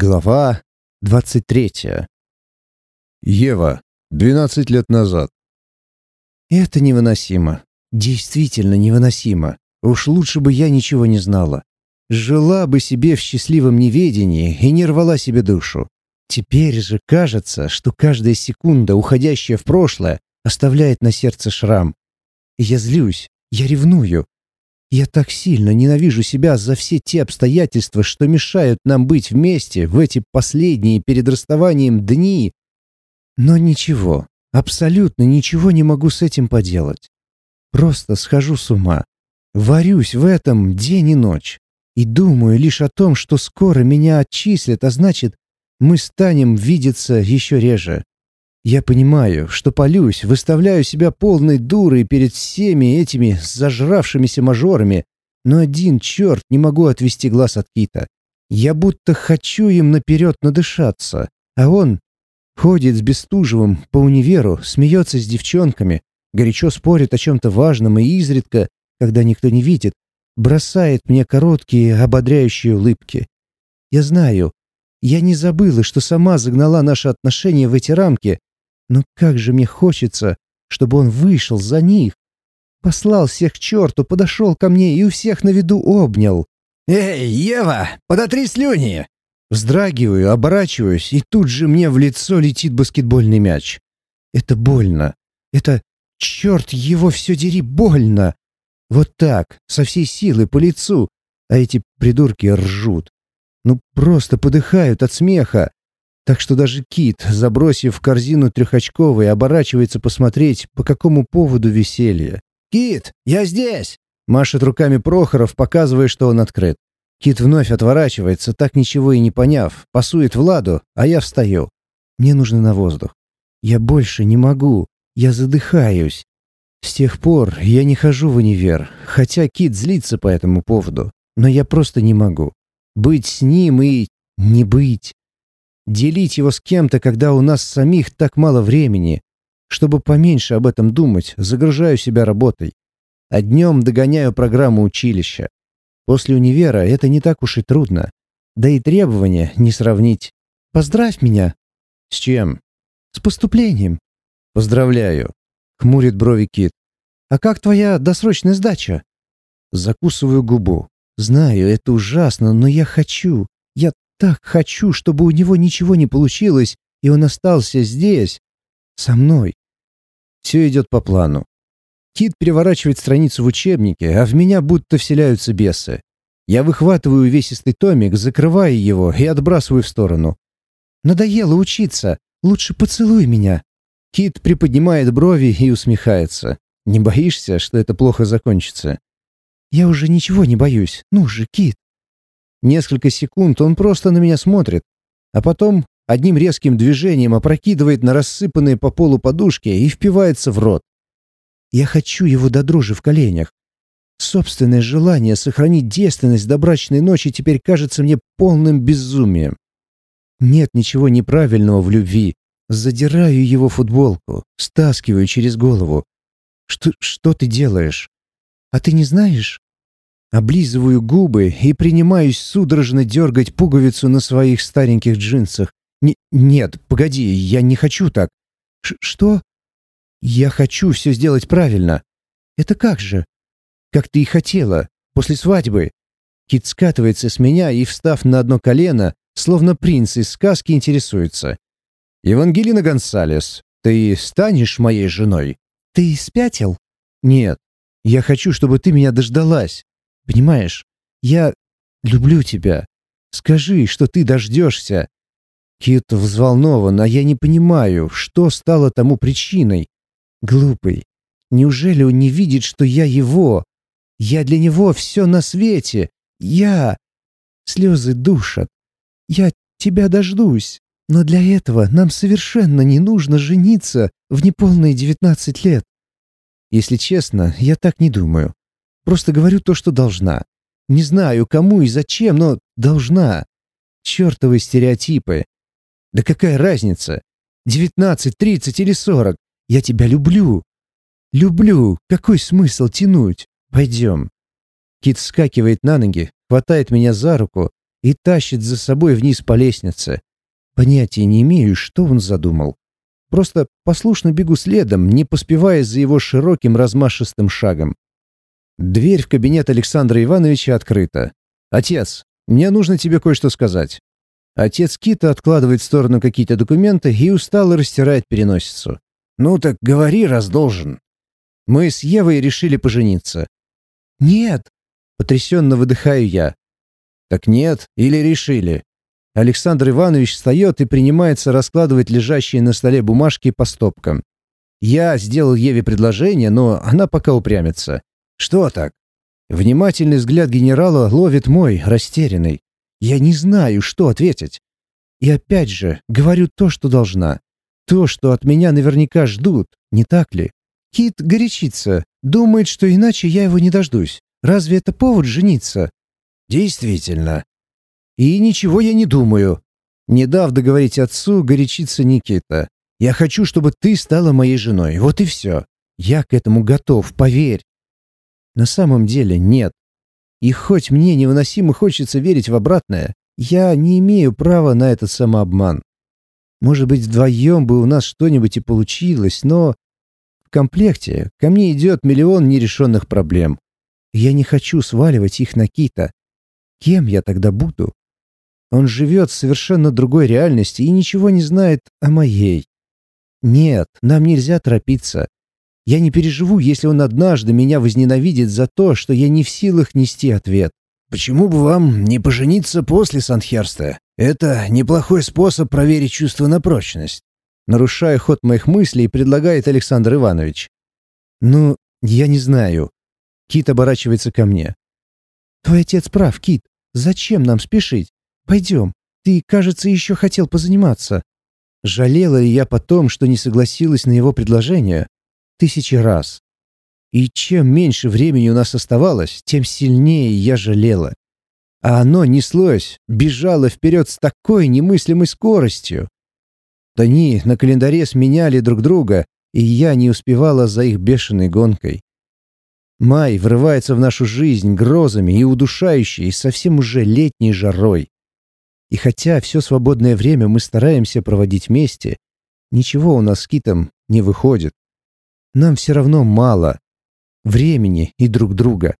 Глава двадцать третья. Ева, двенадцать лет назад. Это невыносимо. Действительно невыносимо. Уж лучше бы я ничего не знала. Жила бы себе в счастливом неведении и не рвала себе душу. Теперь же кажется, что каждая секунда, уходящая в прошлое, оставляет на сердце шрам. Я злюсь, я ревную, я так сильно ненавижу себя за все те обстоятельства, что мешают нам быть вместе в эти последние перед расставанием дни. Но ничего, абсолютно ничего не могу с этим поделать. Просто схожу с ума. Варюсь в этом день и ночь. И думаю лишь о том, что скоро меня отчислят, а значит, мы станем видеться еще реже. Я понимаю, что полюсь, выставляю себя полной дурой перед всеми этими зажравшимися мажорами, но один черт не могу отвести глаз от Кита. Я будто хочу им наперед надышаться, а он ходит с Бестужевым по универу, смеется с девчонками, горячо спорит о чем-то важном и изредка, когда никто не видит, бросает мне короткие ободряющие улыбки. Я знаю, я не забыла, что сама загнала наши отношения в эти рамки, но как же мне хочется, чтобы он вышел за них. Послал всех к черту, подошел ко мне и у всех на виду обнял. «Эй, Ева, подотри слюни!» Вздрагиваю, оборачиваюсь, и тут же мне в лицо летит баскетбольный мяч. Это больно. Это, черт его все дери, больно. Вот так, со всей силы по лицу, а эти придурки ржут. Ну, просто подыхают от смеха. Так что даже Кит, забросив корзину трехочковый, оборачивается посмотреть, по какому поводу веселье. «Кит, я здесь!» Машет руками Прохоров, показывая, что он открыт. Кит вновь отворачивается, так ничего и не поняв, пасует Владу, а я встаю. Мне нужно на воздух. Я больше не могу. Я задыхаюсь. С тех пор я не хожу в универ, хотя Кит злится по этому поводу. Но я просто не могу. Быть с ним и не быть. Делить его с кем-то, когда у нас самих так мало времени. Чтобы поменьше об этом думать, загружаю себя работой. А днем догоняю программу училища. После универа это не так уж и трудно. Да и требования не сравнить. Поздравь меня. С чем? С поступлением. Поздравляю. Хмурит брови Кит. А как твоя досрочная сдача? Закусываю губу. Знаю, это ужасно, но я хочу. Я так хочу, чтобы у него ничего не получилось, и он остался здесь, со мной. Все идет по плану. Кит переворачивает страницу в учебнике, а в меня будто вселяются бесы. Я выхватываю увесистый томик, закрываю его и отбрасываю в сторону. «Надоело учиться. Лучше поцелуй меня». Кит приподнимает брови и усмехается. «Не боишься, что это плохо закончится?» «Я уже ничего не боюсь. Ну же, Кит». Несколько секунд он просто на меня смотрит, а потом одним резким движением опрокидывает на рассыпанные по полу подушки и впивается в рот. Я хочу его до дрожи в коленях. Собственное желание сохранить девственность до брачной ночи теперь кажется мне полным безумием. Нет ничего неправильного в любви. Задираю его футболку, стаскиваю через голову. Что, что ты делаешь? А ты не знаешь? Облизываю губы и принимаюсь судорожно дергать пуговицу на своих стареньких джинсах. Н нет, погоди, я не хочу так. Ш что? Я хочу все сделать правильно. Это как же? Как ты и хотела, после свадьбы. Кит скатывается с меня и, встав на одно колено, словно принц из сказки, интересуется. «Евангелина Гонсалес, ты станешь моей женой?» «Ты спятил?» «Нет. Я хочу, чтобы ты меня дождалась. Понимаешь, я люблю тебя. Скажи, что ты дождешься». Кит взволнован, а я не понимаю, что стало тому причиной. Глупый. Неужели он не видит, что я его? Я для него все на свете. Я... Слезы душат. Я тебя дождусь. Но для этого нам совершенно не нужно жениться в неполные девятнадцать лет. Если честно, я так не думаю. Просто говорю то, что должна. Не знаю, кому и зачем, но должна. Чертовы стереотипы. Да какая разница? Девятнадцать, тридцать или сорок? Я тебя люблю. Люблю. Какой смысл тянуть? Пойдем. Кит вскакивает на ноги, хватает меня за руку, и тащит за собой вниз по лестнице. Понятия не имею, что он задумал. Просто послушно бегу следом, не поспевая за его широким размашистым шагом. Дверь в кабинет Александра Ивановича открыта. «Отец, мне нужно тебе кое-что сказать». Отец Кита откладывает в сторону какие-то документы и устало растирает переносицу. «Ну так говори, раз должен». Мы с Евой решили пожениться. «Нет!» — потрясенно выдыхаю я. «Так нет, или решили?» Александр Иванович встает и принимается раскладывать лежащие на столе бумажки по стопкам. Я сделал Еве предложение, но она пока упрямится. «Что так?» Внимательный взгляд генерала ловит мой, растерянный. Я не знаю, что ответить. И опять же, говорю то, что должна. То, что от меня наверняка ждут, не так ли? Кит горячится, думает, что иначе я его не дождусь. Разве это повод жениться? Действительно. И ничего я не думаю. Не дав договорить отцу, горячится Никита. Я хочу, чтобы ты стала моей женой. Вот и все. Я к этому готов, поверь. На самом деле нет. И хоть мне невыносимо хочется верить в обратное, я не имею права на этот самообман. Может быть, вдвоем бы у нас что-нибудь и получилось, но... В комплекте ко мне идет миллион нерешенных проблем. Я не хочу сваливать их на Кита. Кем я тогда буду? Он живет в совершенно другой реальности и ничего не знает о моей. Нет, нам нельзя торопиться. Я не переживу, если он однажды меня возненавидит за то, что я не в силах нести ответ. Почему бы вам не пожениться после Санхерста? Это неплохой способ проверить чувство на прочность. Нарушая ход моих мыслей, предлагает Александр Иванович. Ну, я не знаю. Кит оборачивается ко мне. Твой отец прав, Кит. Зачем нам спешить? Пойдем. Ты, кажется, еще хотел позаниматься. Жалела ли я потом, что не согласилась на его предложение? Тысячи раз. И чем меньше времени у нас оставалось, тем сильнее я жалела. А оно неслось, бежало вперед с такой немыслимой скоростью. Дни на календаре сменяли друг друга, и я не успевала за их бешеной гонкой. Май врывается в нашу жизнь грозами и удушающей, и совсем уже летней жарой. И хотя все свободное время мы стараемся проводить вместе, ничего у нас с Китом не выходит. Нам все равно мало. Времени и друг друга.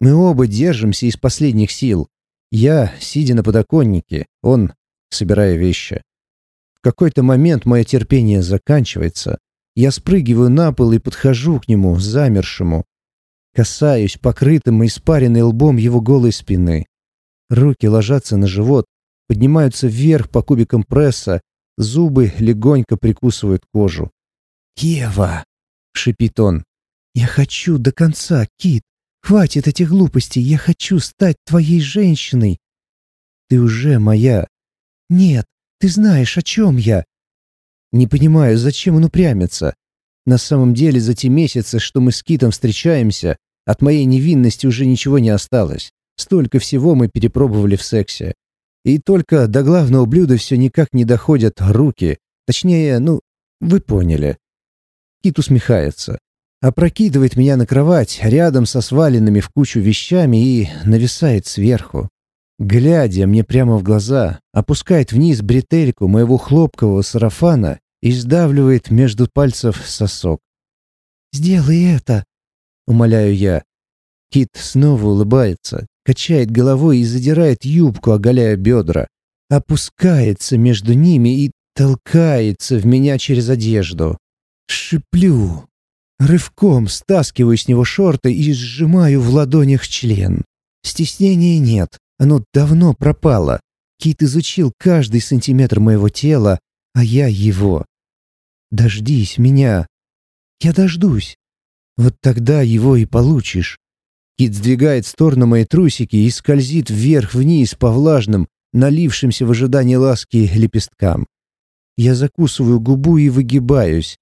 Мы оба держимся из последних сил. Я, сидя на подоконнике, он, собирая вещи. В какой-то момент мое терпение заканчивается. Я спрыгиваю на пол и подхожу к нему, замершему. Касаюсь покрытым и испаренной лбом его голой спины. Руки ложатся на живот, поднимаются вверх по кубикам пресса, зубы легонько прикусывают кожу. «Ева!» Шипит он. «Я хочу до конца, Кит. Хватит этих глупостей. Я хочу стать твоей женщиной. Ты уже моя. Нет, ты знаешь, о чем я. Не понимаю, зачем он упрямится. На самом деле, за те месяцы, что мы с Китом встречаемся, от моей невинности уже ничего не осталось. Столько всего мы перепробовали в сексе. И только до главного блюда все никак не доходят руки. Точнее, ну, вы поняли. Кит усмехается. Опрокидывает меня на кровать рядом со сваленными в кучу вещами и нависает сверху. Глядя мне прямо в глаза, опускает вниз бретельку моего хлопкового сарафана и сдавливает между пальцев сосок. «Сделай это!» — умоляю я. Кит снова улыбается, качает головой и задирает юбку, оголяя бедра. Опускается между ними и толкается в меня через одежду. Шиплю. Рывком стаскиваю с него шорты и сжимаю в ладонях член. Стеснения нет, оно давно пропало. Кит изучил каждый сантиметр моего тела, а я его. Дождись меня. Я дождусь. Вот тогда его и получишь. Кит сдвигает в сторону мои трусики и скользит вверх-вниз по влажным, налившимся в ожидании ласки лепесткам. Я закусываю губу и выгибаюсь.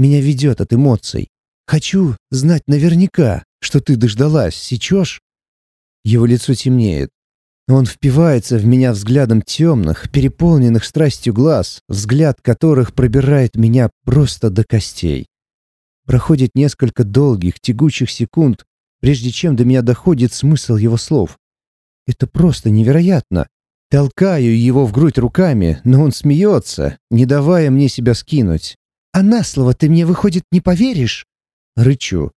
Меня ведет от эмоций. Хочу знать наверняка, что ты дождалась, сечешь?» Его лицо темнеет. Он впивается в меня взглядом темных, переполненных страстью глаз, взгляд которых пробирает меня просто до костей. Проходит несколько долгих, тягучих секунд, прежде чем до меня доходит смысл его слов. Это просто невероятно. Толкаю его в грудь руками, но он смеется, не давая мне себя скинуть. «А на слово ты мне, выходит, не поверишь?» Рычу.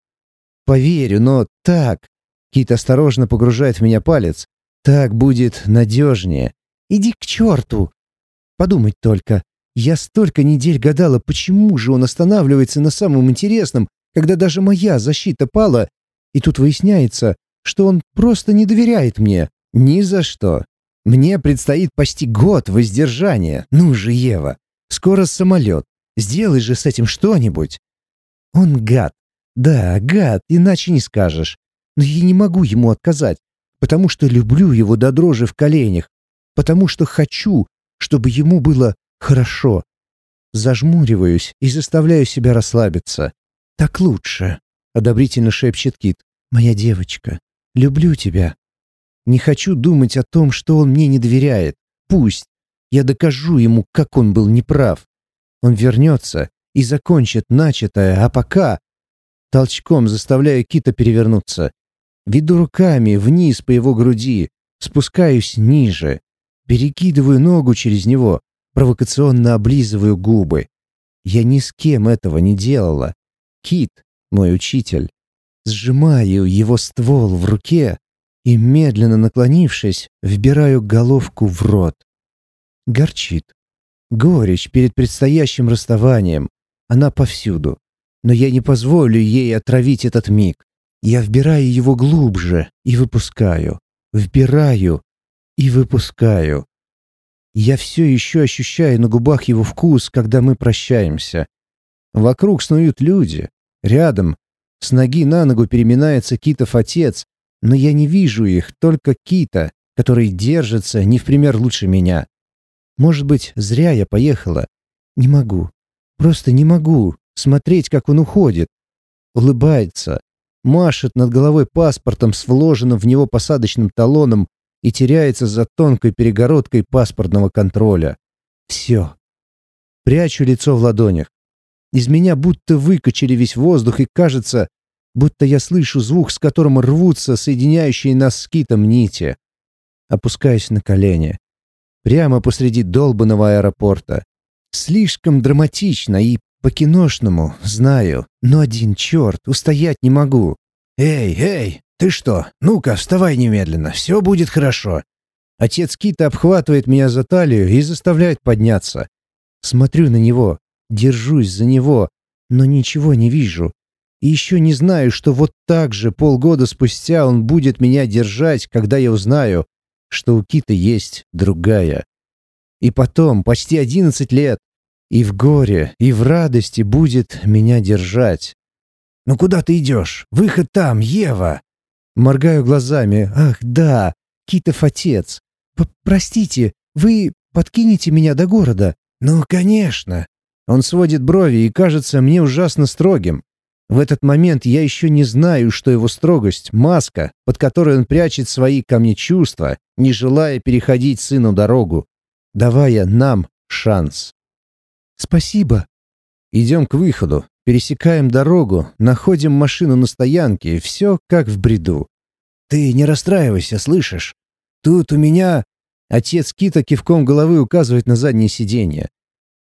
«Поверю, но так...» Кит осторожно погружает в меня палец. «Так будет надежнее. Иди к черту!» Подумать только. Я столько недель гадала, почему же он останавливается на самом интересном, когда даже моя защита пала, и тут выясняется, что он просто не доверяет мне. Ни за что. Мне предстоит почти год воздержания. Ну же, Ева, скоро самолет. Сделай же с этим что-нибудь. Он гад. Да, гад, иначе не скажешь. Но я не могу ему отказать, потому что люблю его до дрожи в коленях, потому что хочу, чтобы ему было хорошо. Зажмуриваюсь и заставляю себя расслабиться. «Так лучше», — одобрительно шепчет Кит. «Моя девочка, люблю тебя». Не хочу думать о том, что он мне не доверяет. Пусть. Я докажу ему, как он был неправ. Он вернется и закончит начатое, а пока... Толчком заставляю Кита перевернуться. Веду руками вниз по его груди, спускаюсь ниже. Перекидываю ногу через него, провокационно облизываю губы. Я ни с кем этого не делала. Кит, мой учитель. Сжимаю его ствол в руке и, медленно наклонившись, вбираю головку в рот. Горчит. Горечь перед предстоящим расставанием. Она повсюду. Но я не позволю ей отравить этот миг. Я вбираю его глубже и выпускаю. Вбираю и выпускаю. Я все еще ощущаю на губах его вкус, когда мы прощаемся. Вокруг снуют люди. Рядом, с ноги на ногу переминается Китов отец, но я не вижу их, только Кита, который держится не в пример лучше меня. Может быть, зря я поехала. Не могу. Просто не могу смотреть, как он уходит. Улыбается, машет над головой паспортом с вложенным в него посадочным талоном и теряется за тонкой перегородкой паспортного контроля. Все. Прячу лицо в ладонях. Из меня будто выкачали весь воздух, и кажется, будто я слышу звук, с которым рвутся соединяющие нас с китом нити. Опускаюсь на колени. Прямо посреди долбанного аэропорта. Слишком драматично и по-киношному, знаю, но один черт, устоять не могу. «Эй, эй, ты что? Ну-ка, вставай немедленно, все будет хорошо». Отец Кита обхватывает меня за талию и заставляет подняться. Смотрю на него, держусь за него, но ничего не вижу. И еще не знаю, что вот так же полгода спустя он будет меня держать, когда я узнаю, что у Кита есть другая. И потом, почти одиннадцать лет, и в горе, и в радости будет меня держать. «Ну куда ты идешь? Выход там, Ева!» Моргаю глазами. «Ах, да, Китов отец. П Простите, вы подкинете меня до города?» «Ну, конечно!» Он сводит брови и кажется мне ужасно строгим. В этот момент я еще не знаю, что его строгость — маска, под которой он прячет свои ко мне чувства, не желая переходить сыну дорогу, давая нам шанс. «Спасибо». Идем к выходу, пересекаем дорогу, находим машину на стоянке, все как в бреду. «Ты не расстраивайся, слышишь? Тут у меня...» Отец Кита кивком головы указывает на заднее сиденье.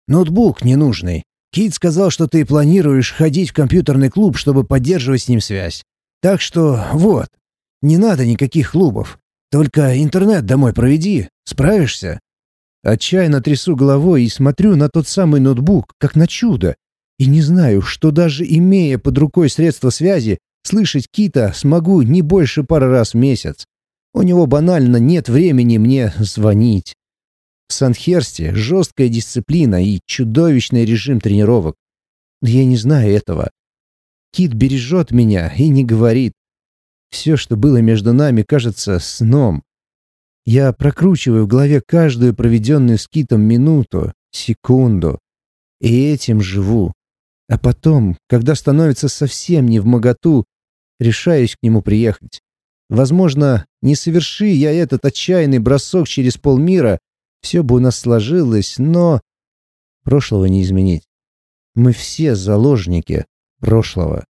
Ноутбук ненужный. Кит сказал, что ты планируешь ходить в компьютерный клуб, чтобы поддерживать с ним связь. Так что вот, не надо никаких клубов. Только интернет домой проведи. Справишься?» Отчаянно трясу головой и смотрю на тот самый ноутбук, как на чудо. И не знаю, что даже имея под рукой средства связи, слышать Кита смогу не больше пары раз в месяц. У него банально нет времени мне звонить. В Санхерсте жесткая дисциплина и чудовищный режим тренировок. Но я не знаю этого. Кит бережет меня и не говорит. Все, что было между нами, кажется сном. Я прокручиваю в голове каждую проведенную с Китом минуту, секунду. И этим живу. А потом, когда становится совсем не в моготу, решаюсь к нему приехать. Возможно, не соверши я этот отчаянный бросок через полмира, все бы у нас сложилось, но... Прошлого не изменить. Мы все заложники прошлого.